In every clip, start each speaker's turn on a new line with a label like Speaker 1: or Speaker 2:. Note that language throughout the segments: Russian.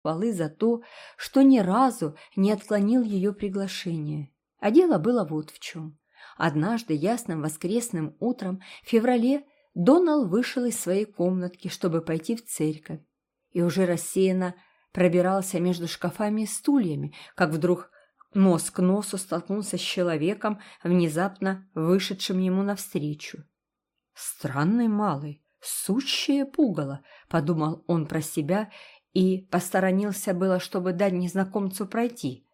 Speaker 1: хвалы за то, что ни разу не отклонил ее приглашение. А дело было вот в чем. Однажды ясным воскресным утром в феврале Донал вышел из своей комнатки, чтобы пойти в церковь, и уже рассеянно пробирался между шкафами и стульями, как вдруг нос к носу столкнулся с человеком, внезапно вышедшим ему навстречу. «Странный малый, сущее пугало», — подумал он про себя и посторонился было, чтобы дать незнакомцу пройти.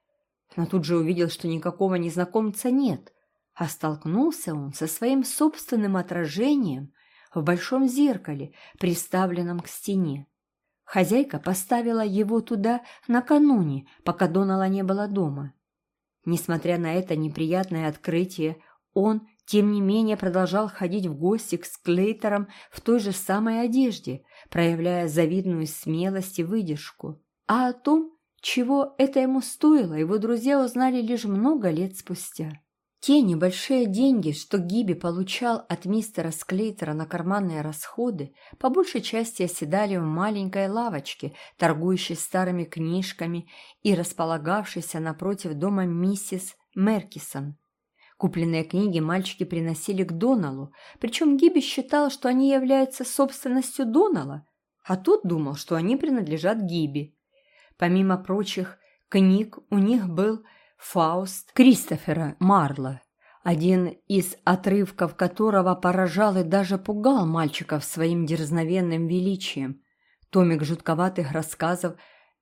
Speaker 1: Но тут же увидел, что никакого незнакомца нет, а столкнулся он со своим собственным отражением в большом зеркале, приставленном к стене. Хозяйка поставила его туда накануне, пока Донала не было дома. Несмотря на это неприятное открытие, он, тем не менее, продолжал ходить в гости к Склейтерам в той же самой одежде, проявляя завидную смелость и выдержку. А о том, чего это ему стоило, его друзья узнали лишь много лет спустя. Те небольшие деньги, что Гиби получал от мистера Склейтера на карманные расходы, по большей части оседали в маленькой лавочке, торгующей старыми книжками и располагавшейся напротив дома миссис Меркисон. Купленные книги мальчики приносили к Доналу, причем Гиби считал, что они являются собственностью Донала, а тот думал, что они принадлежат Гиби. Помимо прочих книг у них был Фауст Кристофера Марла, один из отрывков которого поражал и даже пугал мальчиков своим дерзновенным величием, томик жутковатых рассказов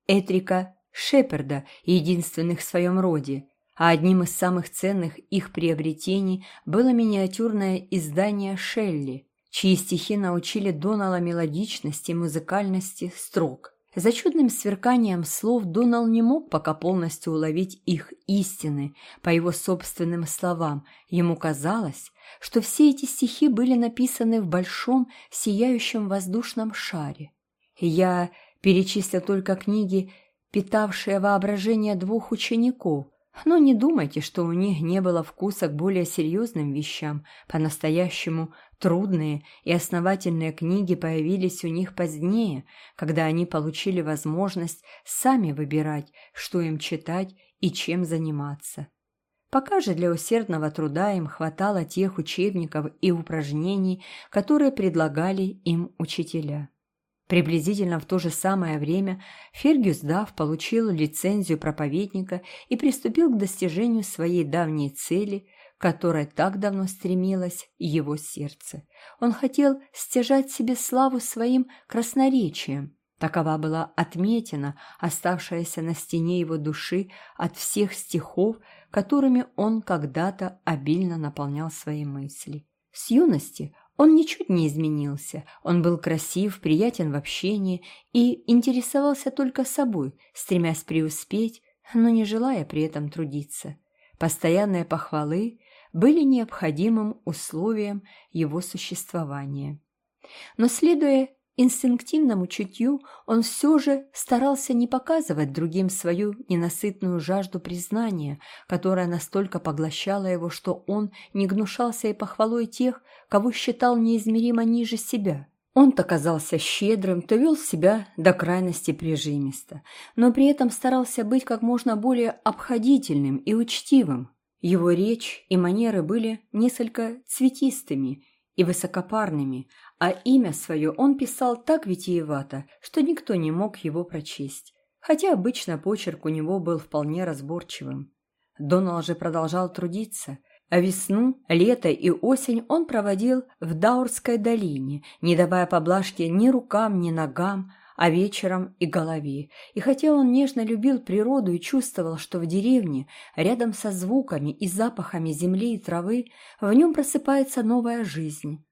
Speaker 1: Этрика Шеперда, единственных в своем роде, а одним из самых ценных их приобретений было миниатюрное издание Шелли, чьи стихи научили Донала мелодичности и музыкальности строк. За чудным сверканием слов Донал не мог пока полностью уловить их истины. По его собственным словам, ему казалось, что все эти стихи были написаны в большом сияющем воздушном шаре. Я перечислил только книги, питавшие воображение двух учеников, но не думайте, что у них не было вкуса к более серьезным вещам. По-настоящему трудные и основательные книги появились у них позднее, когда они получили возможность сами выбирать, что им читать и чем заниматься. Пока же для усердного труда им хватало тех учебников и упражнений, которые предлагали им учителя. Приблизительно в то же самое время Фергюс Дав получил лицензию проповедника и приступил к достижению своей давней цели, которой так давно стремилось его сердце. Он хотел стяжать себе славу своим красноречием. Такова была отметина, оставшаяся на стене его души от всех стихов, которыми он когда-то обильно наполнял свои мысли. С юности он ничуть не изменился, он был красив, приятен в общении и интересовался только собой, стремясь преуспеть, но не желая при этом трудиться. Постоянные похвалы были необходимым условием его существования. Но следуя инстинктивному чутью он все же старался не показывать другим свою ненасытную жажду признания, которая настолько поглощала его, что он не гнушался и похвалой тех, кого считал неизмеримо ниже себя. Он-то казался щедрым, то вел себя до крайности прижимисто, но при этом старался быть как можно более обходительным и учтивым. Его речь и манеры были несколько цветистыми и высокопарными, а имя свое он писал так витиевато, что никто не мог его прочесть, хотя обычно почерк у него был вполне разборчивым. Донал же продолжал трудиться, а весну, лето и осень он проводил в Даурской долине, не давая поблажки ни рукам, ни ногам, а вечером и голове. И хотя он нежно любил природу и чувствовал, что в деревне, рядом со звуками и запахами земли и травы, в нем просыпается новая жизнь,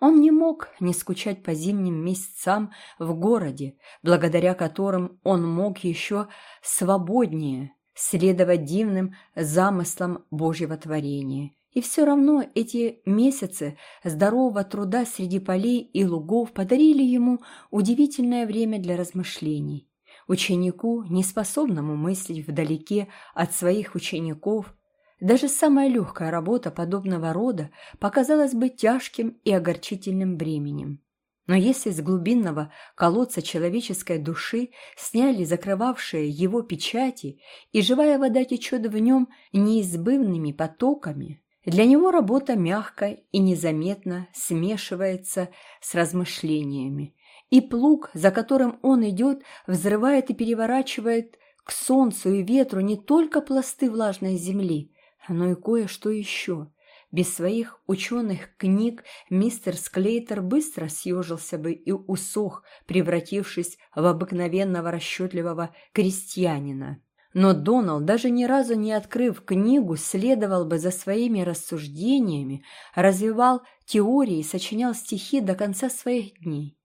Speaker 1: он не мог не скучать по зимним месяцам в городе, благодаря которым он мог еще свободнее следовать дивным замыслам Божьего творения. И все равно эти месяцы здорового труда среди полей и лугов подарили ему удивительное время для размышлений. Ученику, неспособному мыслить вдалеке от своих учеников, даже самая легкая работа подобного рода показалась бы тяжким и огорчительным бременем. Но если с глубинного колодца человеческой души сняли закрывавшие его печати, и живая вода течет в нем неизбывными потоками, для него работа мягко и незаметно смешивается с размышлениями, и плуг, за которым он идет, взрывает и переворачивает к солнцу и ветру не только пласты влажной земли, но и кое-что еще. Без своих ученых книг мистер Склейтер быстро съежился бы и усох, превратившись в обыкновенного расчетливого крестьянина. Но Доналд, даже ни разу не открыв книгу, следовал бы за своими рассуждениями, развивал теории и сочинял стихи до конца своих дней.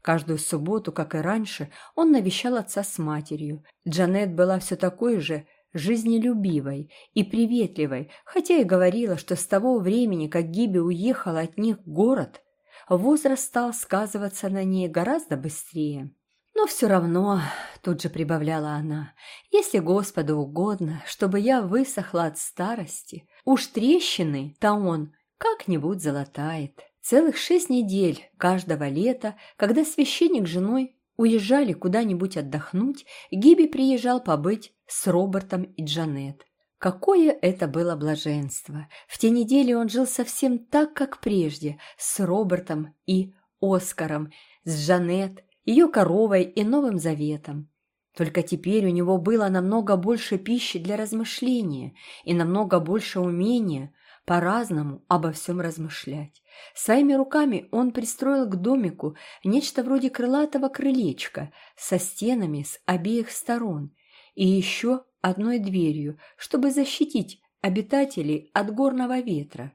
Speaker 1: Каждую субботу, как и раньше, он навещал отца с матерью. Джанет была все такой же жизнелюбивой и приветливой, хотя и говорила, что с того времени, как Гиби уехала от них в город, возраст стал сказываться на ней гораздо быстрее. Но все равно, тут же прибавляла она, если Господу угодно, чтобы я высохла от старости, уж трещины-то он как-нибудь залатает. Целых шесть недель каждого лета, когда священник с женой уезжали куда-нибудь отдохнуть, Гиби приезжал побыть с Робертом и Джанет. Какое это было блаженство! В те недели он жил совсем так, как прежде, с Робертом и Оскаром, с Джанет, ее коровой и Новым Заветом. Только теперь у него было намного больше пищи для размышления и намного больше умения по-разному обо всем размышлять. Своими руками он пристроил к домику нечто вроде крылатого крылечка со стенами с обеих сторон и еще одной дверью, чтобы защитить обитателей от горного ветра.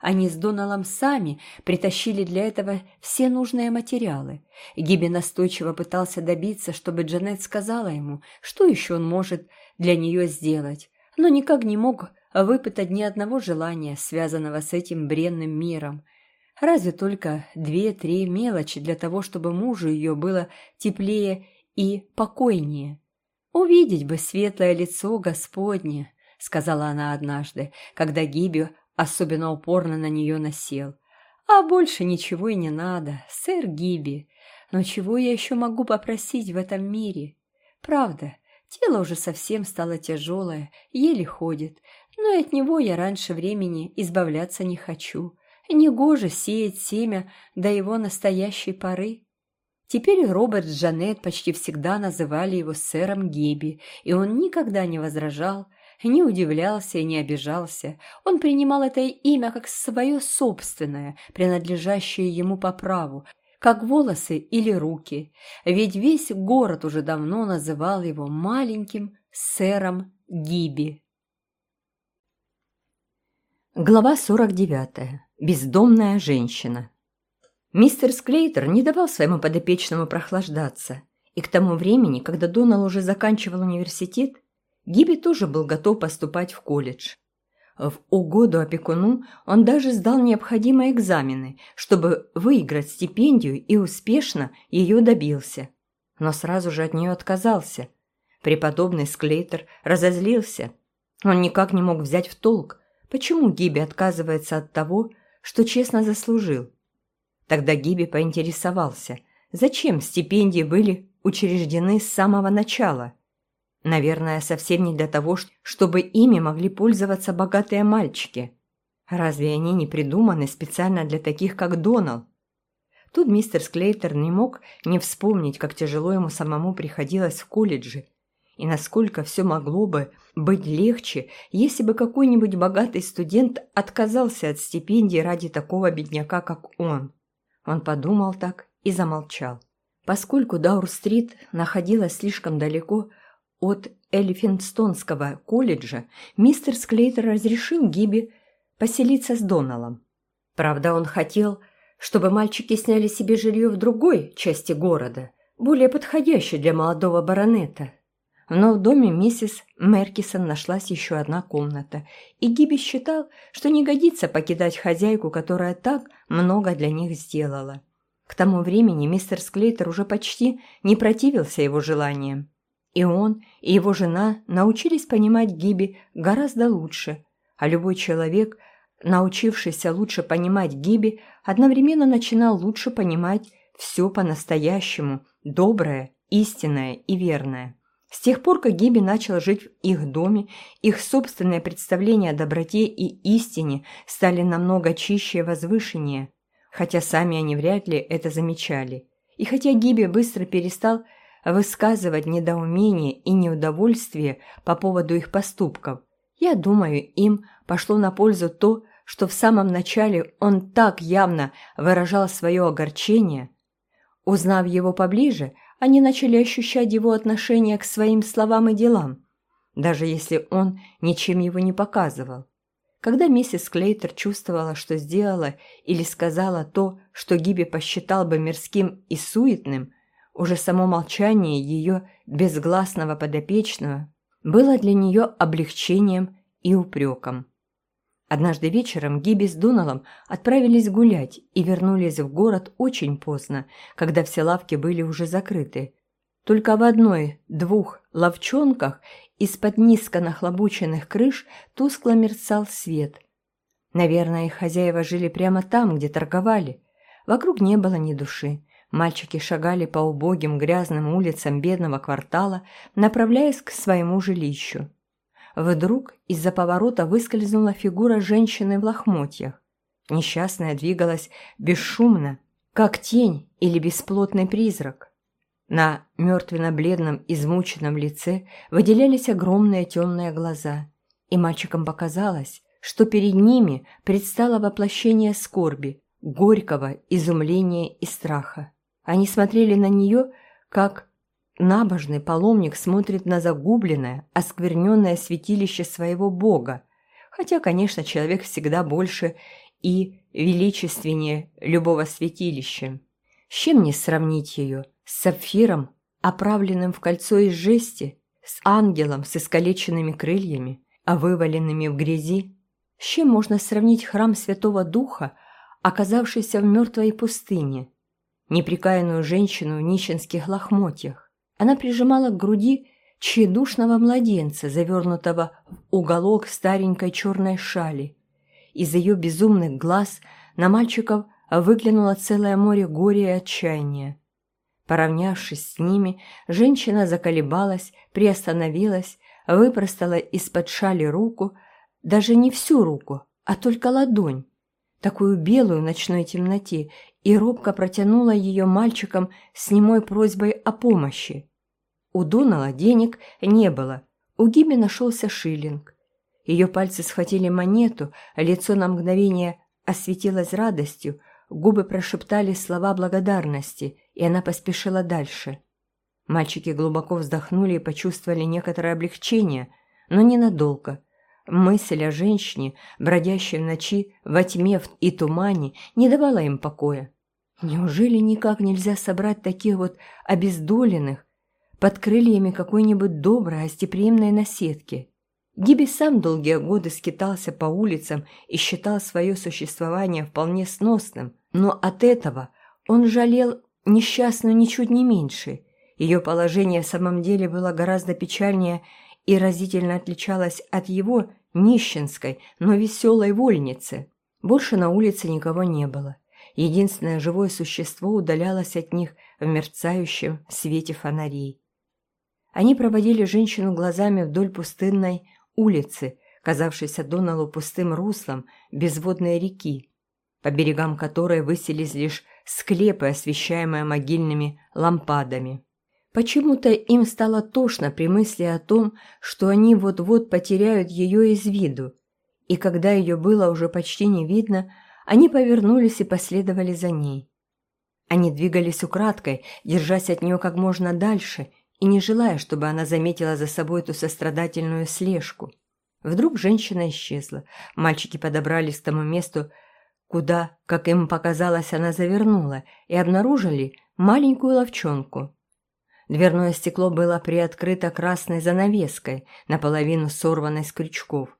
Speaker 1: Они с Доналом сами притащили для этого все нужные материалы. Гиби настойчиво пытался добиться, чтобы Джанет сказала ему, что еще он может для нее сделать, но никак не мог выпытать ни одного желания, связанного с этим бренным миром. Разве только две-три мелочи для того, чтобы мужу ее было теплее и покойнее. «Увидеть бы светлое лицо Господне», — сказала она однажды, когда Гиби особенно упорно на нее насел. «А больше ничего и не надо, сэр Гиби. Но чего я еще могу попросить в этом мире? Правда, тело уже совсем стало тяжелое, еле ходит, но от него я раньше времени избавляться не хочу. Негоже сеять семя до его настоящей поры». Теперь Роберт с Джанет почти всегда называли его сэром Гиби, и он никогда не возражал, не удивлялся и не обижался. Он принимал это имя как свое собственное, принадлежащее ему по праву, как волосы или руки, ведь весь город уже давно называл его маленьким сэром Гиби. Глава 49. Бездомная женщина. Мистер Склейтер не давал своему подопечному прохлаждаться, и к тому времени, когда Донал уже заканчивал университет, Гиби тоже был готов поступать в колледж. В угоду опекуну он даже сдал необходимые экзамены, чтобы выиграть стипендию и успешно ее добился. Но сразу же от нее отказался. Преподобный Склейтер разозлился. Он никак не мог взять в толк, почему Гиби отказывается от того, что честно заслужил. Тогда Гиби поинтересовался, зачем стипендии были учреждены с самого начала – Наверное, совсем не для того, чтобы ими могли пользоваться богатые мальчики. Разве они не придуманы специально для таких, как Донал? Тут мистер Склейтер не мог не вспомнить, как тяжело ему самому приходилось в колледже, и насколько все могло бы быть легче, если бы какой-нибудь богатый студент отказался от стипендии ради такого бедняка, как он. Он подумал так и замолчал. Поскольку Даур-стрит находилась слишком далеко, от Эльфинстонского колледжа мистер Склейтер разрешил Гиби поселиться с Доналом. Правда, он хотел, чтобы мальчики сняли себе жилье в другой части города, более подходящей для молодого баронета. Но в доме миссис Меркисон нашлась еще одна комната, и Гиби считал, что не годится покидать хозяйку, которая так много для них сделала. К тому времени мистер Склейтер уже почти не противился его желаниям. И он, и его жена научились понимать Гиби гораздо лучше, а любой человек, научившийся лучше понимать Гиби, одновременно начинал лучше понимать все по-настоящему, доброе, истинное и верное. С тех пор, как Гиби начал жить в их доме, их собственные представления о доброте и истине стали намного чище и возвышеннее, хотя сами они вряд ли это замечали. И хотя Гиби быстро перестал высказывать недоумение и неудовольствие по поводу их поступков, я думаю, им пошло на пользу то, что в самом начале он так явно выражал свое огорчение. Узнав его поближе, они начали ощущать его отношение к своим словам и делам, даже если он ничем его не показывал. Когда миссис Клейтер чувствовала, что сделала или сказала то, что Гиби посчитал бы мирским и суетным, уже само молчание ее безгласного подопечного было для нее облегчением и упреком. Однажды вечером Гиби с Доналом отправились гулять и вернулись в город очень поздно, когда все лавки были уже закрыты. Только в одной-двух ловчонках из-под низко нахлобученных крыш тускло мерцал свет. Наверное, их хозяева жили прямо там, где торговали. Вокруг не было ни души. Мальчики шагали по убогим грязным улицам бедного квартала, направляясь к своему жилищу. Вдруг из-за поворота выскользнула фигура женщины в лохмотьях. Несчастная двигалась бесшумно, как тень или бесплотный призрак. На мертвенно-бледном измученном лице выделялись огромные темные глаза, и мальчикам показалось, что перед ними предстало воплощение скорби, горького изумления и страха. Они смотрели на нее, как Набожный паломник смотрит на загубленное, оскверненное святилище своего бога, хотя, конечно, человек всегда больше и величественнее любого святилища. С чем не сравнить ее? С сапфиром, оправленным в кольцо из жести, с ангелом с искалеченными крыльями, а вываленными в грязи? С чем можно сравнить храм Святого Духа, оказавшийся в мертвой пустыне? Неприкаянную женщину в нищенских лохмотьях? Она прижимала к груди тщедушного младенца, завернутого в уголок старенькой черной шали. Из ее безумных глаз на мальчиков выглянуло целое море горя и отчаяния. Поравнявшись с ними, женщина заколебалась, приостановилась, выпростала из-под шали руку, даже не всю руку, а только ладонь, такую белую ночной темноте, и робко протянула ее мальчикам с немой просьбой о помощи. У Донала денег не было, у Гиби нашелся шиллинг. Ее пальцы схватили монету, лицо на мгновение осветилось радостью, губы прошептали слова благодарности, и она поспешила дальше. Мальчики глубоко вздохнули и почувствовали некоторое облегчение, но ненадолго. Мысль о женщине, бродящей в ночи во тьме и тумане, не давала им покоя. Неужели никак нельзя собрать таких вот обездоленных под крыльями какой-нибудь доброй гостеприимной наседки? Гиби сам долгие годы скитался по улицам и считал свое существование вполне сносным, но от этого он жалел несчастную ничуть не меньше. Ее положение в самом деле было гораздо печальнее и разительно отличалось от его нищенской, но веселой вольницы. Больше на улице никого не было единственное живое существо удалялось от них в мерцающем свете фонарей. Они проводили женщину глазами вдоль пустынной улицы, казавшейся Доналу пустым руслом безводной реки, по берегам которой высились лишь склепы, освещаемые могильными лампадами. Почему-то им стало тошно при мысли о том, что они вот-вот потеряют ее из виду, и когда ее было уже почти не видно, они повернулись и последовали за ней. Они двигались украдкой, держась от нее как можно дальше и не желая, чтобы она заметила за собой эту сострадательную слежку. Вдруг женщина исчезла. Мальчики подобрались к тому месту, куда, как им показалось, она завернула, и обнаружили маленькую ловчонку. Дверное стекло было приоткрыто красной занавеской, наполовину сорванной с крючков.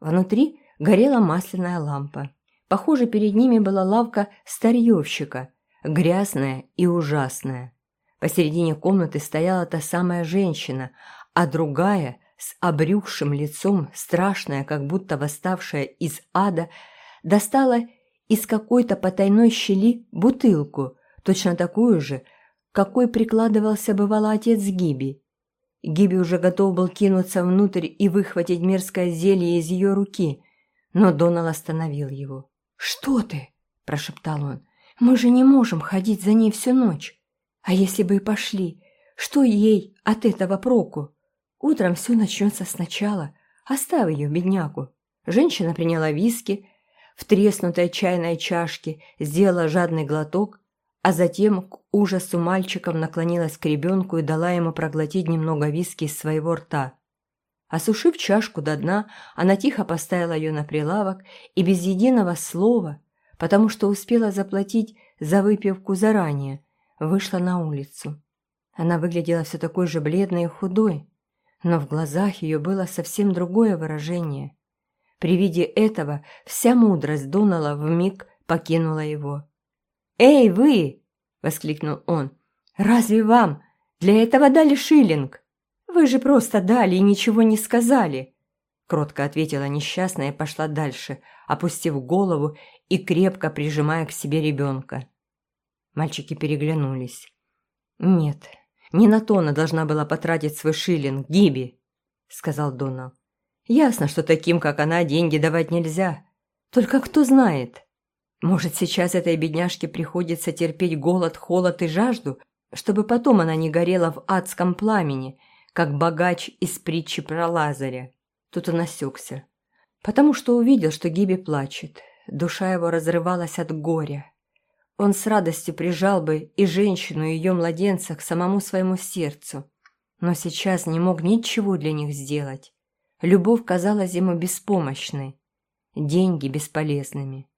Speaker 1: Внутри горела масляная лампа. Похоже, перед ними была лавка старьевщика, грязная и ужасная. Посередине комнаты стояла та самая женщина, а другая, с обрюхшим лицом, страшная, как будто восставшая из ада, достала из какой-то потайной щели бутылку, точно такую же, какой прикладывался бывало отец Гиби. Гиби уже готов был кинуться внутрь и выхватить мерзкое зелье из ее руки, но Донал остановил его. «Что ты?» – прошептал он. «Мы же не можем ходить за ней всю ночь. А если бы и пошли, что ей от этого проку? Утром все начнется сначала. Оставь ее, беднягу». Женщина приняла виски в треснутой чайной чашке, сделала жадный глоток, а затем к ужасу мальчиком наклонилась к ребенку и дала ему проглотить немного виски из своего рта. Осушив чашку до дна, она тихо поставила ее на прилавок и без единого слова, потому что успела заплатить за выпивку заранее, вышла на улицу. Она выглядела все такой же бледной и худой, но в глазах ее было совсем другое выражение. При виде этого вся мудрость Донала вмиг покинула его. «Эй, вы!» — воскликнул он. «Разве вам для этого дали шиллинг?» «Вы же просто дали и ничего не сказали!» Кротко ответила несчастная и пошла дальше, опустив голову и крепко прижимая к себе ребенка. Мальчики переглянулись. «Нет, не на то она должна была потратить свой шиллинг, Гиби», — сказал Донал. «Ясно, что таким, как она, деньги давать нельзя. Только кто знает, может, сейчас этой бедняжке приходится терпеть голод, холод и жажду, чтобы потом она не горела в адском пламени, как богач из притчи про Лазаря. Тут он осекся, потому что увидел, что Гиби плачет. Душа его разрывалась от горя. Он с радостью прижал бы и женщину, и ее младенца к самому своему сердцу, но сейчас не мог ничего для них сделать. Любовь казалась ему беспомощной, деньги бесполезными.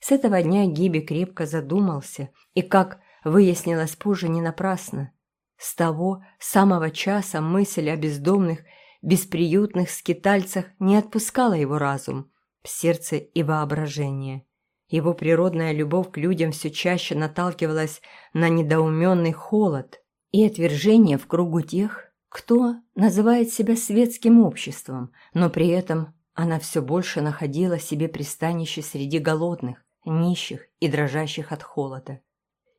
Speaker 1: С этого дня Гиби крепко задумался, и, как выяснилось позже, не напрасно. С того самого часа мысль о бездомных, бесприютных скитальцах не отпускала его разум, сердце и воображение. Его природная любовь к людям все чаще наталкивалась на недоуменный холод и отвержение в кругу тех, кто называет себя светским обществом, но при этом она все больше находила себе пристанище среди голодных, нищих и дрожащих от холода.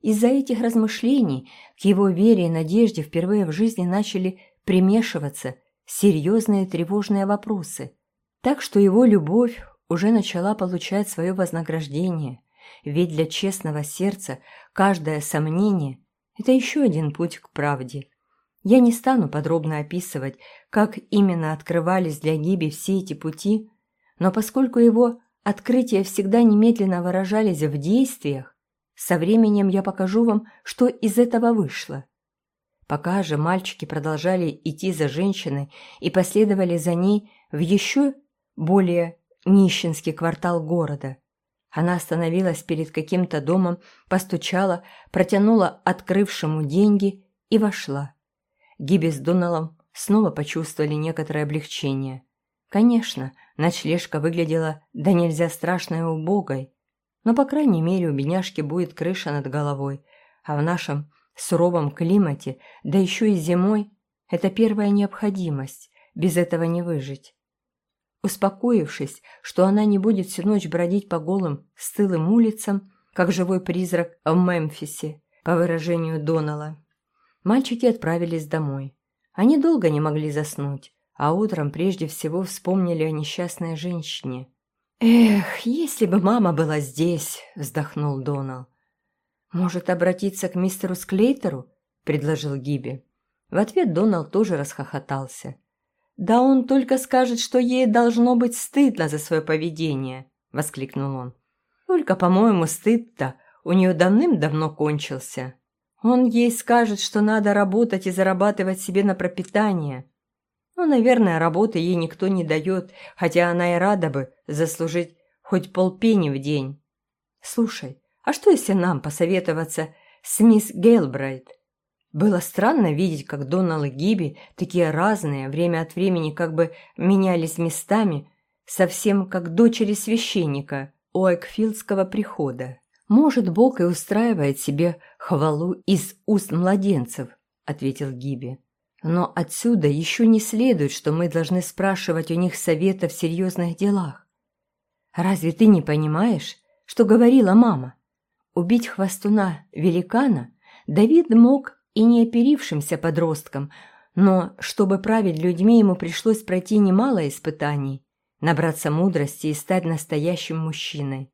Speaker 1: Из-за этих размышлений к его вере и надежде впервые в жизни начали примешиваться серьезные тревожные вопросы, так что его любовь уже начала получать свое вознаграждение, ведь для честного сердца каждое сомнение – это еще один путь к правде. Я не стану подробно описывать, как именно открывались для Гиби все эти пути, но поскольку его открытия всегда немедленно выражались в действиях, со временем я покажу вам, что из этого вышло. Пока же мальчики продолжали идти за женщиной и последовали за ней в еще более нищенский квартал города. Она остановилась перед каким-то домом, постучала, протянула открывшему деньги и вошла. Гиби с Доналом снова почувствовали некоторое облегчение. Конечно, ночлежка выглядела да нельзя страшной и убогой, но, по крайней мере, у бедняжки будет крыша над головой, а в нашем суровом климате, да еще и зимой, это первая необходимость, без этого не выжить. Успокоившись, что она не будет всю ночь бродить по голым, стылым улицам, как живой призрак в Мемфисе, по выражению Донала, мальчики отправились домой. Они долго не могли заснуть, а утром прежде всего вспомнили о несчастной женщине. «Эх, если бы мама была здесь!» – вздохнул Донал. «Может, обратиться к мистеру Склейтеру?» – предложил Гиби. В ответ Донал тоже расхохотался. «Да он только скажет, что ей должно быть стыдно за свое поведение!» – воскликнул он. «Только, по-моему, стыд-то у нее давным-давно кончился. Он ей скажет, что надо работать и зарабатывать себе на пропитание, ну, наверное, работы ей никто не дает, хотя она и рада бы заслужить хоть полпени в день. Слушай, а что если нам посоветоваться с мисс Гейлбрайт? Было странно видеть, как Донал и Гиби, такие разные, время от времени как бы менялись местами, совсем как дочери священника у Экфилдского прихода. «Может, Бог и устраивает себе хвалу из уст младенцев», — ответил Гиби. Но отсюда еще не следует, что мы должны спрашивать у них совета в серьезных делах. Разве ты не понимаешь, что говорила мама? убить хвостуна великана Давид мог и не оперившимся подросткам, но чтобы править людьми ему пришлось пройти немало испытаний, набраться мудрости и стать настоящим мужчиной.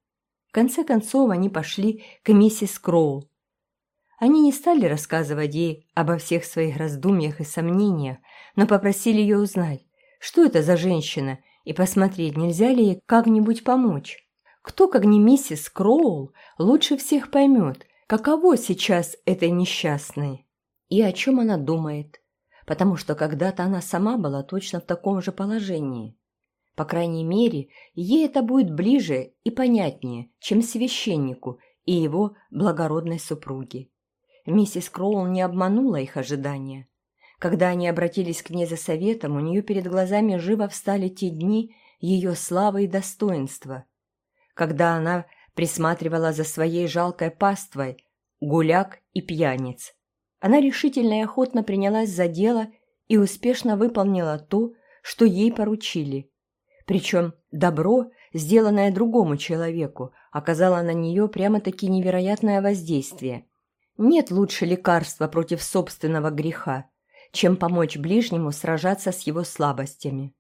Speaker 1: В конце концов они пошли к миссис Кроул. Они не стали рассказывать ей обо всех своих раздумьях и сомнениях, но попросили ее узнать, что это за женщина, и посмотреть, нельзя ли ей как-нибудь помочь. Кто, как не миссис Кроул, лучше всех поймет, каково сейчас этой несчастной и о чем она думает, потому что когда-то она сама была точно в таком же положении. По крайней мере, ей это будет ближе и понятнее, чем священнику и его благородной супруге. Миссис Кроул не обманула их ожидания. Когда они обратились к ней за советом, у нее перед глазами живо встали те дни ее славы и достоинства, когда она присматривала за своей жалкой паствой гуляк и пьяниц. Она решительно и охотно принялась за дело и успешно выполнила то, что ей поручили – причем добро, сделанное другому человеку, оказало на нее прямо-таки невероятное воздействие. Нет лучше лекарства против собственного греха, чем помочь ближнему сражаться с его слабостями.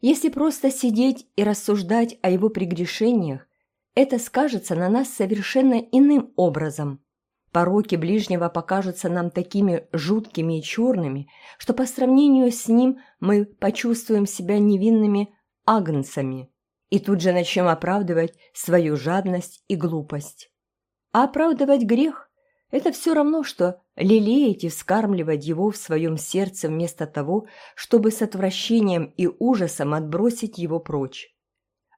Speaker 1: Если просто сидеть и рассуждать о его прегрешениях, это скажется на нас совершенно иным образом. Пороки ближнего покажутся нам такими жуткими и черными, что по сравнению с ним мы почувствуем себя невинными агнцами и тут же начнем оправдывать свою жадность и глупость. А оправдывать грех – это все равно, что лелеять и вскармливать его в своем сердце вместо того, чтобы с отвращением и ужасом отбросить его прочь.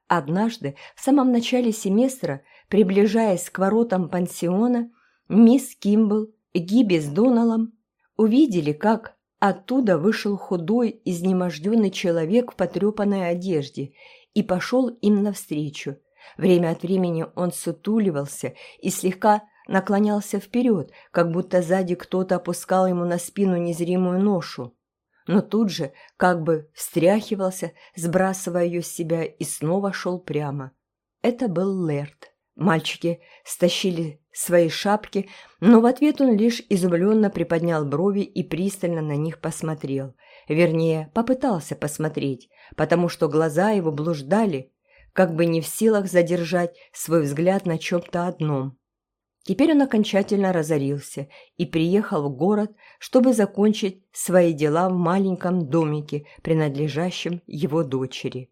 Speaker 1: Однажды, в самом начале семестра, приближаясь к воротам пансиона, мисс Кимбл Гиби с Доналом увидели, как Оттуда вышел худой, изнеможденный человек в потрепанной одежде и пошел им навстречу. Время от времени он сутуливался и слегка наклонялся вперед, как будто сзади кто-то опускал ему на спину незримую ношу. Но тут же как бы встряхивался, сбрасывая ее с себя, и снова шел прямо. Это был Лерт. Мальчики стащили свои шапки, но в ответ он лишь изумленно приподнял брови и пристально на них посмотрел. Вернее, попытался посмотреть, потому что глаза его блуждали, как бы не в силах задержать свой взгляд на чем-то одном. Теперь он окончательно разорился и приехал в город, чтобы закончить свои дела в маленьком домике, принадлежащем его дочери.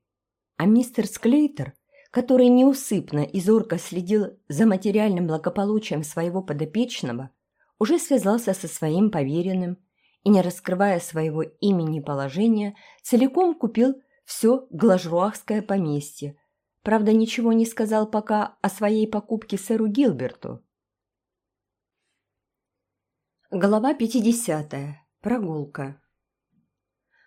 Speaker 1: А мистер Склейтер который неусыпно и зорко следил за материальным благополучием своего подопечного, уже связался со своим поверенным и, не раскрывая своего имени и положения, целиком купил все глажруахское поместье. Правда, ничего не сказал пока о своей покупке сэру Гилберту. Глава 50. Прогулка.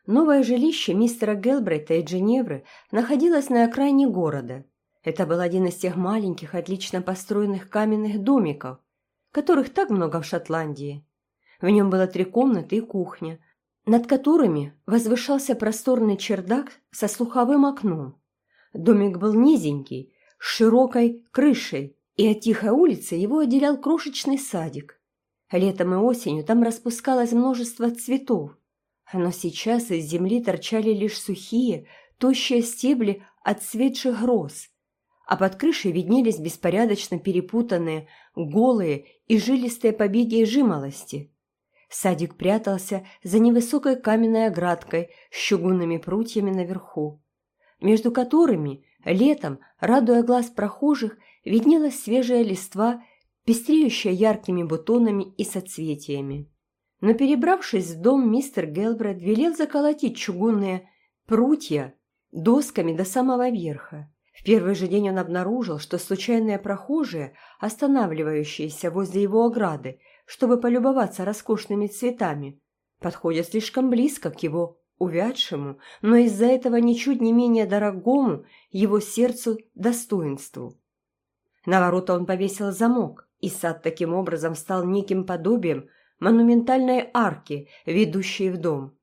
Speaker 1: Новое жилище мистера Гелбрейта и Дженевры находилось на окраине города – это был один из тех маленьких, отлично построенных каменных домиков, которых так много в Шотландии. В нем было три комнаты и кухня, над которыми возвышался просторный чердак со слуховым окном. Домик был низенький, с широкой крышей, и от тихой улицы его отделял крошечный садик. Летом и осенью там распускалось множество цветов, но сейчас из земли торчали лишь сухие, тощие стебли отцветших гроз, а под крышей виднелись беспорядочно перепутанные, голые и жилистые побеги жимолости. Садик прятался за невысокой каменной оградкой с чугунными прутьями наверху, между которыми летом, радуя глаз прохожих, виднелась свежая листва, пестреющая яркими бутонами и соцветиями. Но перебравшись в дом, мистер Гелбред велел заколотить чугунные прутья досками до самого верха. В первый же день он обнаружил, что случайные прохожие, останавливающиеся возле его ограды, чтобы полюбоваться роскошными цветами, подходят слишком близко к его увядшему, но из-за этого ничуть не менее дорогому его сердцу достоинству. На ворота он повесил замок, и сад таким образом стал неким подобием монументальной арки, ведущей в дом.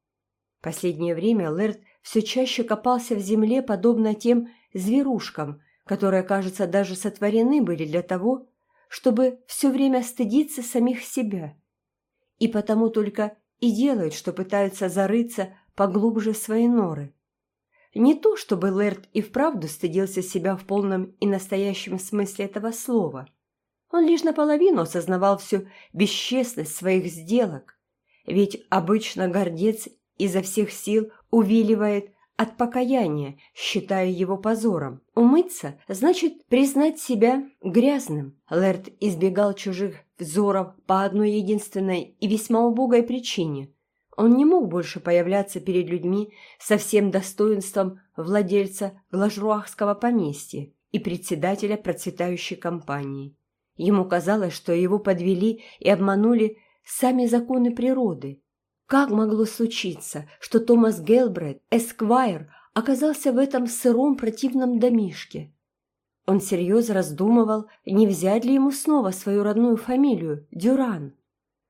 Speaker 1: Последнее время Лэрд все чаще копался в земле, подобно тем зверушкам, которые, кажется, даже сотворены были для того, чтобы все время стыдиться самих себя. И потому только и делают, что пытаются зарыться поглубже свои норы. Не то, чтобы Лэрд и вправду стыдился себя в полном и настоящем смысле этого слова. Он лишь наполовину осознавал всю бесчестность своих сделок, ведь обычно гордец изо всех сил увиливает от покаяния, считая его позором. Умыться значит признать себя грязным. Лэрд избегал чужих взоров по одной единственной и весьма убогой причине. Он не мог больше появляться перед людьми со всем достоинством владельца глажруахского поместья и председателя процветающей компании. Ему казалось, что его подвели и обманули сами законы природы, как могло случиться, что Томас Гелбрейт, эсквайр, оказался в этом сыром противном домишке? Он серьезно раздумывал, не взять ли ему снова свою родную фамилию – Дюран.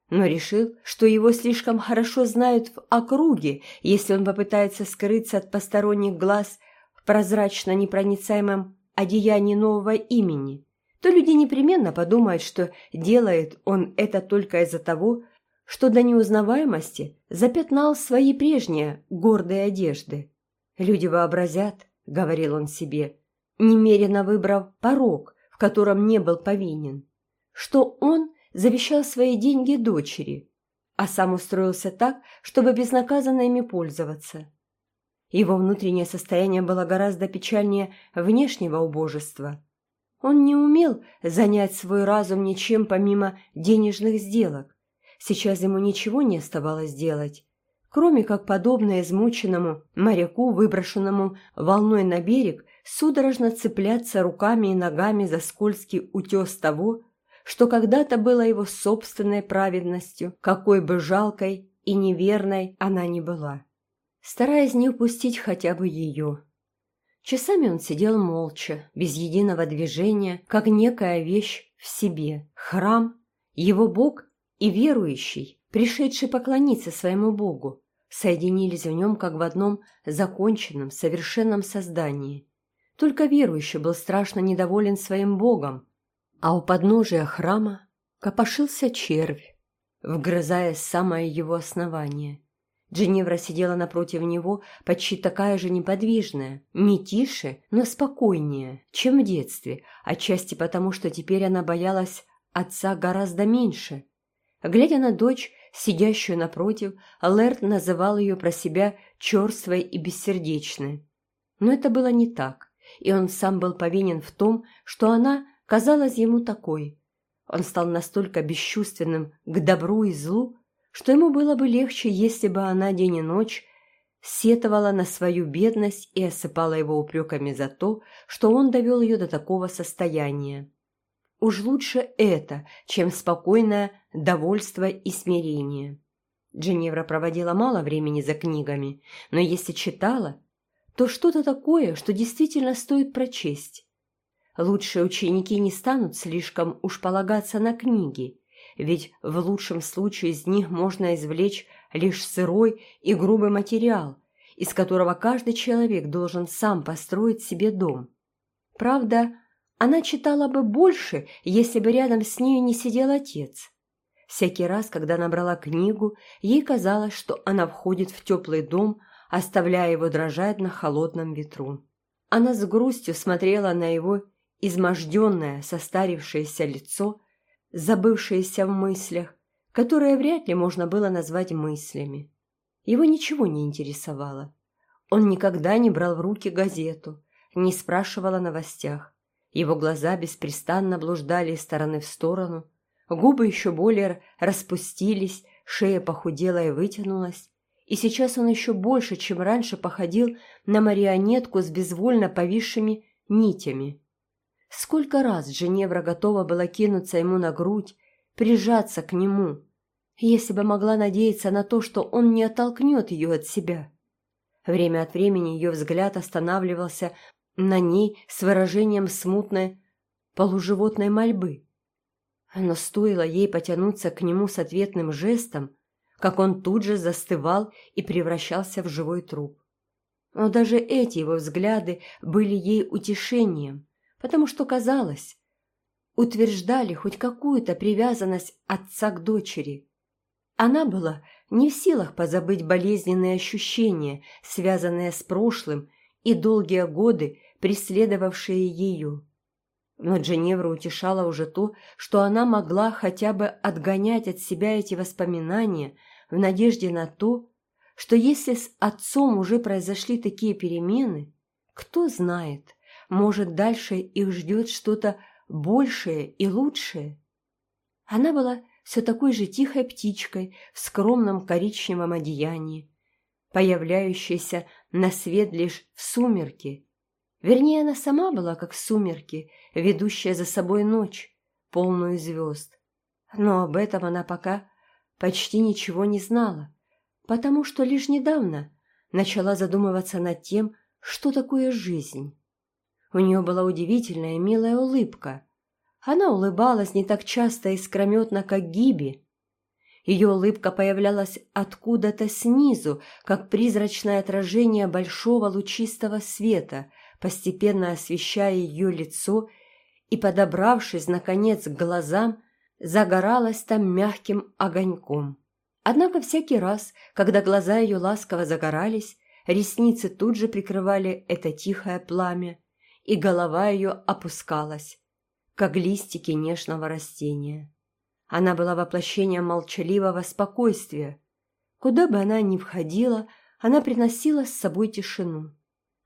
Speaker 1: Но решил, что его слишком хорошо знают в округе, если он попытается скрыться от посторонних глаз в прозрачно-непроницаемом одеянии нового имени, то люди непременно подумают, что делает он это только из-за того, что до неузнаваемости запятнал свои прежние гордые одежды. «Люди вообразят», — говорил он себе, немерено выбрав порог, в котором не был повинен, что он завещал свои деньги дочери, а сам устроился так, чтобы безнаказанно ими пользоваться. Его внутреннее состояние было гораздо печальнее внешнего убожества. Он не умел занять свой разум ничем помимо денежных сделок, Сейчас ему ничего не оставалось делать, кроме как подобно измученному моряку, выброшенному волной на берег, судорожно цепляться руками и ногами за скользкий утес того, что когда-то было его собственной праведностью, какой бы жалкой и неверной она ни была, стараясь не упустить хотя бы ее. Часами он сидел молча, без единого движения, как некая вещь в себе. Храм, его бог и верующий, пришедший поклониться своему Богу, соединились в нем как в одном законченном, совершенном создании. Только верующий был страшно недоволен своим Богом, а у подножия храма копошился червь, вгрызаясь в самое его основание. Дженевра сидела напротив него, почти такая же неподвижная, не тише, но спокойнее, чем в детстве, отчасти потому, что теперь она боялась отца гораздо меньше, Глядя на дочь, сидящую напротив, Лэрд называл ее про себя черствой и бессердечной. Но это было не так, и он сам был повинен в том, что она казалась ему такой. Он стал настолько бесчувственным к добру и злу, что ему было бы легче, если бы она день и ночь сетовала на свою бедность и осыпала его упреками за то, что он довел ее до такого состояния. Уж лучше это, чем спокойное довольство и смирение. Дженевра проводила мало времени за книгами, но если читала, то что-то такое, что действительно стоит прочесть. Лучшие ученики не станут слишком уж полагаться на книги, ведь в лучшем случае из них можно извлечь лишь сырой и грубый материал, из которого каждый человек должен сам построить себе дом. Правда, она читала бы больше, если бы рядом с нею не сидел отец. Всякий раз, когда она брала книгу, ей казалось, что она входит в теплый дом, оставляя его дрожать на холодном ветру. Она с грустью смотрела на его изможденное, состарившееся лицо, забывшееся в мыслях, которые вряд ли можно было назвать мыслями. Его ничего не интересовало. Он никогда не брал в руки газету, не спрашивал о новостях. Его глаза беспрестанно блуждали из стороны в сторону, губы еще более распустились, шея похудела и вытянулась, и сейчас он еще больше, чем раньше, походил на марионетку с безвольно повисшими нитями. Сколько раз Женевра готова была кинуться ему на грудь, прижаться к нему, если бы могла надеяться на то, что он не оттолкнет ее от себя. Время от времени ее взгляд останавливался на ней с выражением смутной полуживотной мольбы. Но стоило ей потянуться к нему с ответным жестом, как он тут же застывал и превращался в живой труп. Но даже эти его взгляды были ей утешением, потому что казалось, утверждали хоть какую-то привязанность отца к дочери. Она была не в силах позабыть болезненные ощущения, связанные с прошлым и долгие годы, преследовавшие ее. Но Дженевра утешала уже то, что она могла хотя бы отгонять от себя эти воспоминания в надежде на то, что если с отцом уже произошли такие перемены, кто знает, может, дальше их ждет что-то большее и лучшее. Она была все такой же тихой птичкой в скромном коричневом одеянии, появляющейся на свет лишь в сумерки. Вернее, она сама была как сумерки, ведущая за собой ночь, полную звезд. Но об этом она пока почти ничего не знала, потому что лишь недавно начала задумываться над тем, что такое жизнь. У нее была удивительная милая улыбка, она улыбалась не так часто и скрометно, как Гиби. Ее улыбка появлялась откуда-то снизу, как призрачное отражение большого лучистого света, постепенно освещая ее лицо и, подобравшись, наконец, к глазам, загоралась там мягким огоньком. Однако всякий раз, когда глаза ее ласково загорались, ресницы тут же прикрывали это тихое пламя, и голова ее опускалась, как листики нежного растения. Она была воплощением молчаливого спокойствия. Куда бы она ни входила, она приносила с собой тишину.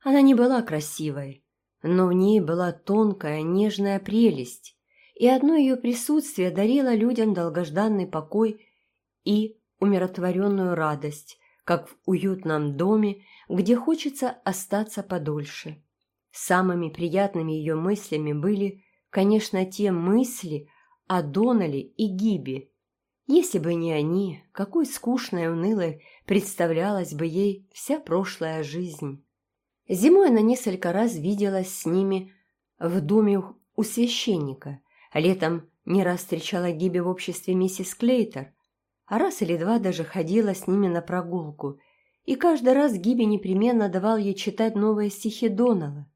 Speaker 1: Она не была красивой, но в ней была тонкая, нежная прелесть, и одно ее присутствие дарило людям долгожданный покой и умиротворенную радость, как в уютном доме, где хочется остаться подольше. Самыми приятными ее мыслями были Конечно, те мысли о Донале и Гибе. Если бы не они, какой скучной и унылой представлялась бы ей вся прошлая жизнь. Зимой она несколько раз виделась с ними в доме у священника, а летом не раз встречала Гиби в обществе миссис Клейтер, а раз или два даже ходила с ними на прогулку, и каждый раз Гиби непременно давал ей читать новые стихи Донала.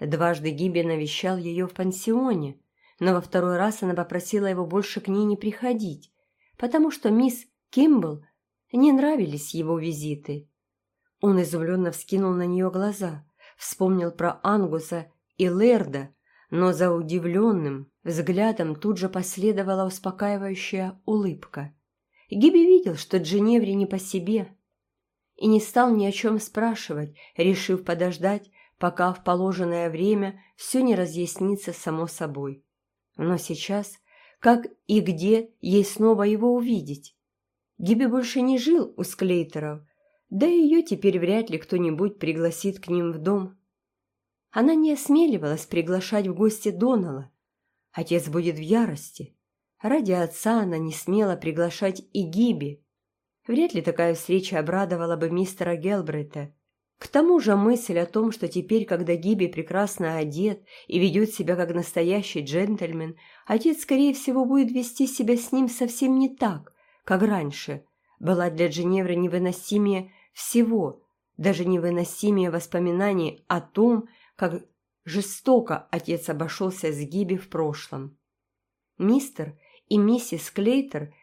Speaker 1: Дважды Гиби навещал ее в пансионе, но во второй раз она попросила его больше к ней не приходить, потому что мисс Кимбл не нравились его визиты. Он изумленно вскинул на нее глаза, вспомнил про Ангуса и Лерда, но за удивленным взглядом тут же последовала успокаивающая улыбка. Гиби видел, что Дженевре не по себе, и не стал ни о чем спрашивать, решив подождать, пока в положенное время все не разъяснится само собой. Но сейчас, как и где, ей снова его увидеть? Гиби больше не жил у Склейтеров, да и ее теперь вряд ли кто-нибудь пригласит к ним в дом. Она не осмеливалась приглашать в гости Донала. Отец будет в ярости. Ради отца она не смела приглашать и Гиби. Вряд ли такая встреча обрадовала бы мистера Гелбрейта, к тому же мысль о том, что теперь, когда Гиби прекрасно одет и ведет себя как настоящий джентльмен, отец, скорее всего, будет вести себя с ним совсем не так, как раньше, была для Дженевры невыносимее всего, даже невыносимее воспоминаний о том, как жестоко отец обошелся с Гиби в прошлом. Мистер и миссис Клейтер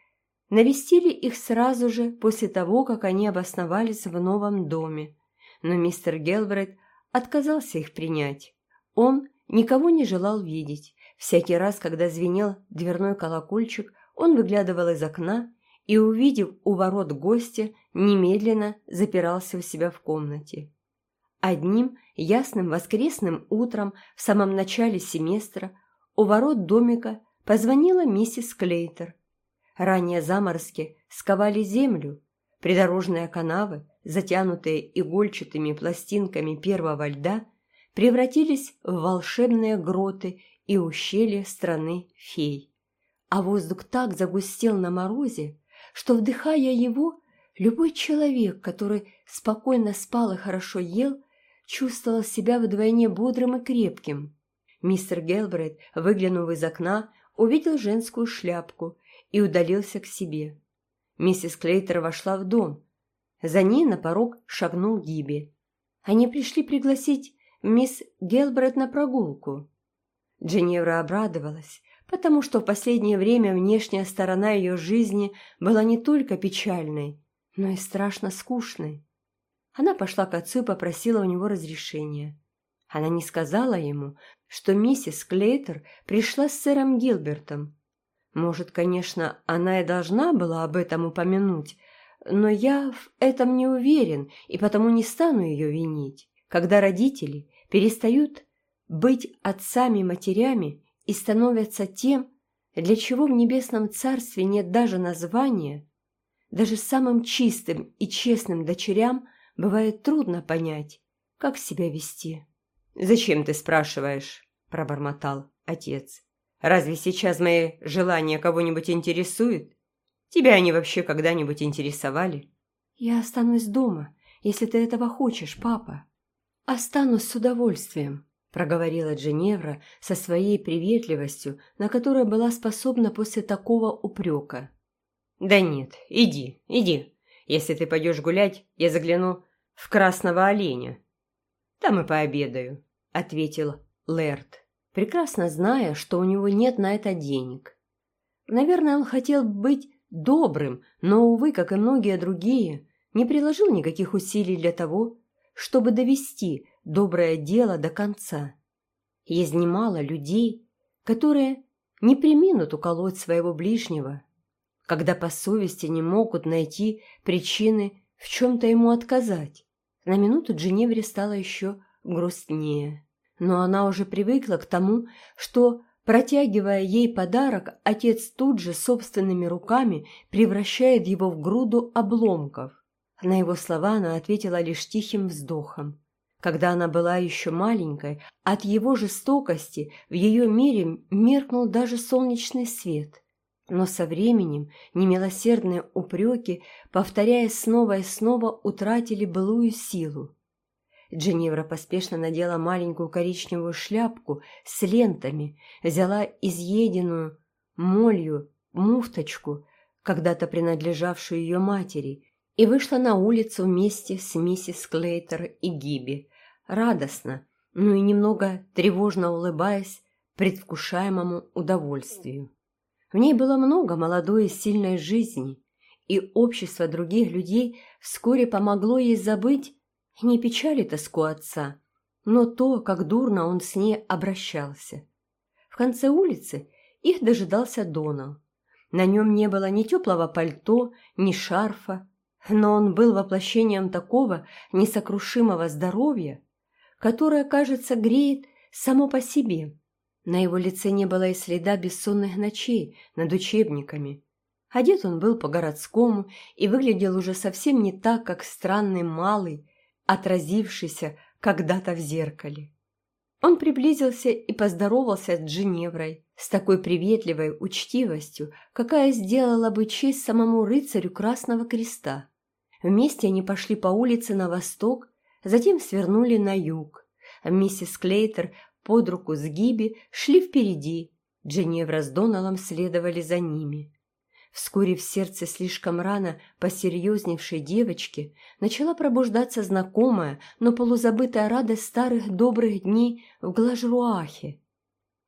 Speaker 1: навестили их сразу же после того, как они обосновались в новом доме но мистер Гелбрейт отказался их принять. Он никого не желал видеть. Всякий раз, когда звенел дверной колокольчик, он выглядывал из окна и, увидев у ворот гостя, немедленно запирался у себя в комнате. Одним ясным воскресным утром в самом начале семестра у ворот домика позвонила миссис Клейтер. Ранее заморозки сковали землю, придорожные канавы затянутые игольчатыми пластинками первого льда, превратились в волшебные гроты и ущелья страны фей. А воздух так загустел на морозе, что, вдыхая его, любой человек, который спокойно спал и хорошо ел, чувствовал себя вдвойне бодрым и крепким. Мистер Гелбрейт, выглянув из окна, увидел женскую шляпку и удалился к себе. Миссис Клейтер вошла в дом, за ней на порог шагнул Гиби. Они пришли пригласить мисс Гелбрет на прогулку. Дженевра обрадовалась, потому что в последнее время внешняя сторона ее жизни была не только печальной, но и страшно скучной. Она пошла к отцу и попросила у него разрешения. Она не сказала ему, что миссис Клейтер пришла с сэром Гилбертом. Может, конечно, она и должна была об этом упомянуть, но я в этом не уверен и потому не стану ее винить. Когда родители перестают быть отцами-матерями и становятся тем, для чего в небесном царстве нет даже названия, даже самым чистым и честным дочерям бывает трудно понять, как себя вести. «Зачем ты спрашиваешь?» – пробормотал отец. «Разве сейчас мои желания кого-нибудь интересуют? Тебя они вообще когда-нибудь интересовали?» «Я останусь дома, если ты этого хочешь, папа». «Останусь с удовольствием», – проговорила Дженевра со своей приветливостью, на которую была способна после такого упрека. «Да нет, иди, иди. Если ты пойдешь гулять, я загляну в красного оленя. Там и пообедаю», — ответил Лэрд, прекрасно зная, что у него нет на это денег. Наверное, он хотел быть добрым, но, увы, как и многие другие, не приложил никаких усилий для того, чтобы довести доброе дело до конца. Есть немало людей, которые не приминут уколоть своего ближнего, когда по совести не могут найти причины в чем-то ему отказать. На минуту Дженевре стало еще грустнее. Но она уже привыкла к тому, что, протягивая ей подарок, отец тут же собственными руками превращает его в груду обломков. На его слова она ответила лишь тихим вздохом. Когда она была еще маленькой, от его жестокости в ее мире меркнул даже солнечный свет – но со временем немилосердные упреки, повторяясь снова и снова, утратили былую силу. Дженевра поспешно надела маленькую коричневую шляпку с лентами, взяла изъеденную молью муфточку, когда-то принадлежавшую ее матери, и вышла на улицу вместе с миссис Клейтер и Гиби, радостно, но и немного тревожно улыбаясь предвкушаемому удовольствию. В ней было много молодой и сильной жизни, и общество других людей вскоре помогло ей забыть не печаль и тоску отца, но то, как дурно он с ней обращался. В конце улицы их дожидался Донал. На нем не было ни теплого пальто, ни шарфа, но он был воплощением такого несокрушимого здоровья, которое, кажется, греет само по себе. На его лице не было и следа бессонных ночей над учебниками. Одет он был по-городскому и выглядел уже совсем не так, как странный малый, отразившийся когда-то в зеркале. Он приблизился и поздоровался с Джиневрой с такой приветливой учтивостью, какая сделала бы честь самому рыцарю Красного Креста. Вместе они пошли по улице на восток, затем свернули на юг. Миссис Клейтер под руку с Гиби шли впереди, Дженевра с Доналом следовали за ними. Вскоре в сердце слишком рано посерьезневшей девочки начала пробуждаться знакомая, но полузабытая радость старых добрых дней в Глажруахе.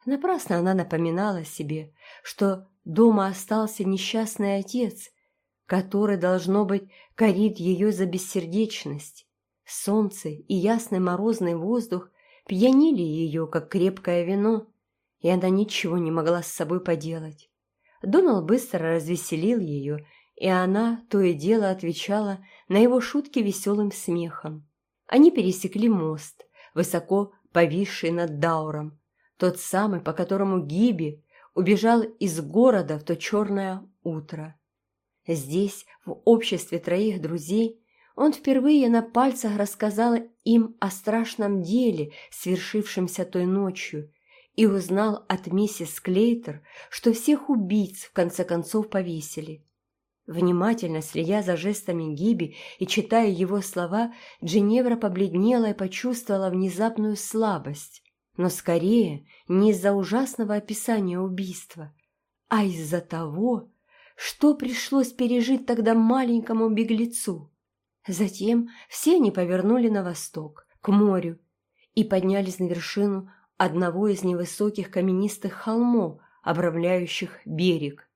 Speaker 1: Напрасно она напоминала себе, что дома остался несчастный отец, который, должно быть, корит ее за бессердечность. Солнце и ясный морозный воздух пьянили ее, как крепкое вино, и она ничего не могла с собой поделать. Донал быстро развеселил ее, и она то и дело отвечала на его шутки веселым смехом. Они пересекли мост, высоко повисший над Дауром, тот самый, по которому Гиби убежал из города в то черное утро. Здесь, в обществе троих друзей, он впервые на пальцах рассказал им о страшном деле, свершившемся той ночью, и узнал от миссис Клейтер, что всех убийц в конце концов повесили. Внимательно следя за жестами Гиби и читая его слова, Дженевра побледнела и почувствовала внезапную слабость, но скорее не из-за ужасного описания убийства, а из-за того, что пришлось пережить тогда маленькому беглецу. Затем все они повернули на восток, к морю, и поднялись на вершину одного из невысоких каменистых холмов, обрамляющих берег.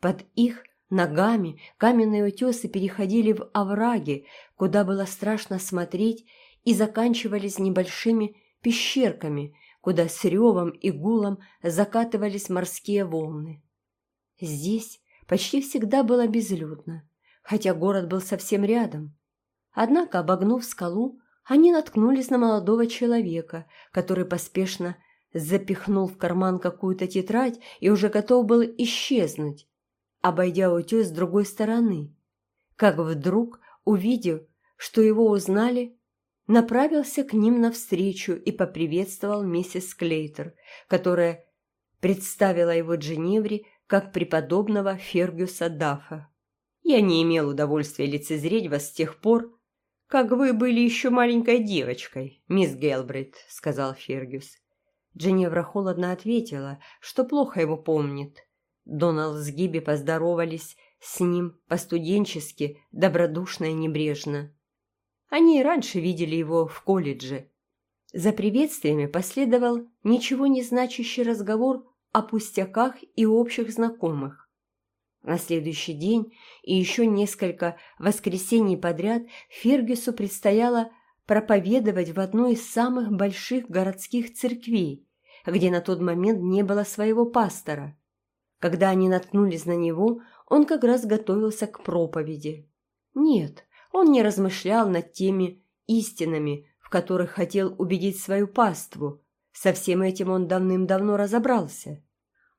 Speaker 1: Под их ногами каменные утесы переходили в овраги, куда было страшно смотреть, и заканчивались небольшими пещерками, куда с ревом и гулом закатывались морские волны. Здесь почти всегда было безлюдно, хотя город был совсем рядом. Однако, обогнув скалу, они наткнулись на молодого человека, который поспешно запихнул в карман какую-то тетрадь и уже готов был исчезнуть, обойдя утес с другой стороны. Как вдруг, увидев, что его узнали, направился к ним навстречу и поприветствовал миссис Клейтер, которая представила его Дженевре как преподобного Фергюса Даффа. «Я не имел удовольствия лицезреть вас с тех пор, как вы были еще маленькой девочкой, мисс Гелбрейт», — сказал Фергюс. Дженевра холодно ответила, что плохо его помнит. Доналд с Гиби поздоровались с ним по-студенчески, добродушно и небрежно. Они и раньше видели его в колледже. За приветствиями последовал ничего не значащий разговор о пустяках и общих знакомых. На следующий день и еще несколько воскресений подряд Фергюсу предстояло проповедовать в одной из самых больших городских церквей, где на тот момент не было своего пастора. Когда они наткнулись на него, он как раз готовился к проповеди. Нет, он не размышлял над теми истинами, в которых хотел убедить свою паству. Со всем этим он давным-давно разобрался.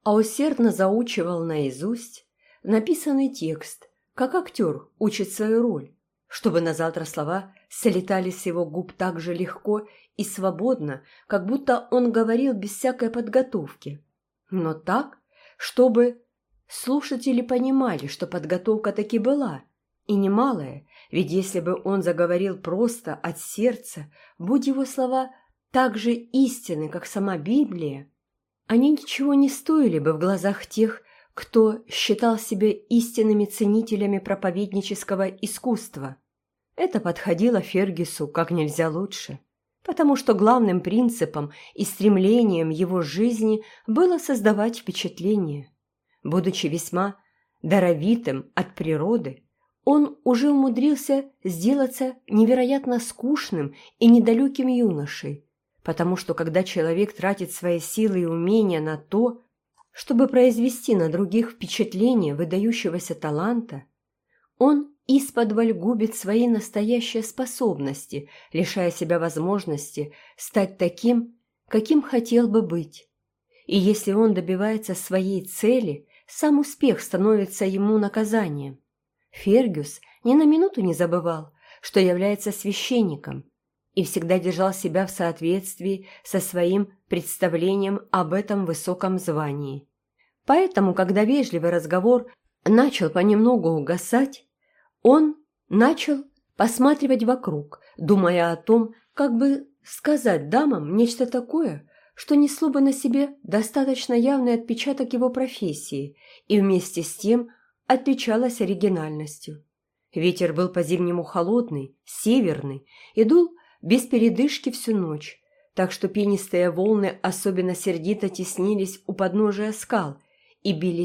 Speaker 1: А усердно заучивал наизусть написанный текст, как актер учит свою роль, чтобы на завтра слова слетали с его губ так же легко и свободно, как будто он говорил без всякой подготовки. Но так, чтобы слушатели понимали, что подготовка таки была, и немалая, ведь если бы он заговорил просто от сердца, будь его слова так же истинны, как сама Библия, они ничего не стоили бы в глазах тех, кто считал себя истинными ценителями проповеднического искусства. Это подходило Фергюсу как нельзя лучше, потому что главным принципом и стремлением его жизни было создавать впечатление. Будучи весьма даровитым от природы, он уже умудрился сделаться невероятно скучным и недалеким юношей, потому что когда человек тратит свои силы и умения на то, чтобы произвести на других впечатление выдающегося таланта, он из-под губит свои настоящие способности, лишая себя возможности стать таким, каким хотел бы быть. И если он добивается своей цели, сам успех становится ему наказанием. Фергюс ни на минуту не забывал, что является священником, и всегда держал себя в соответствии со своим представлением об этом высоком звании. Поэтому, когда вежливый разговор начал понемногу угасать, он начал посматривать вокруг, думая о том, как бы сказать дамам нечто такое, что несло бы на себе достаточно явный отпечаток его профессии и вместе с тем отличалась оригинальностью. Ветер был по-зимнему холодный, северный и дул без передышки всю ночь, так что пенистые волны особенно сердито теснились у подножия скал и били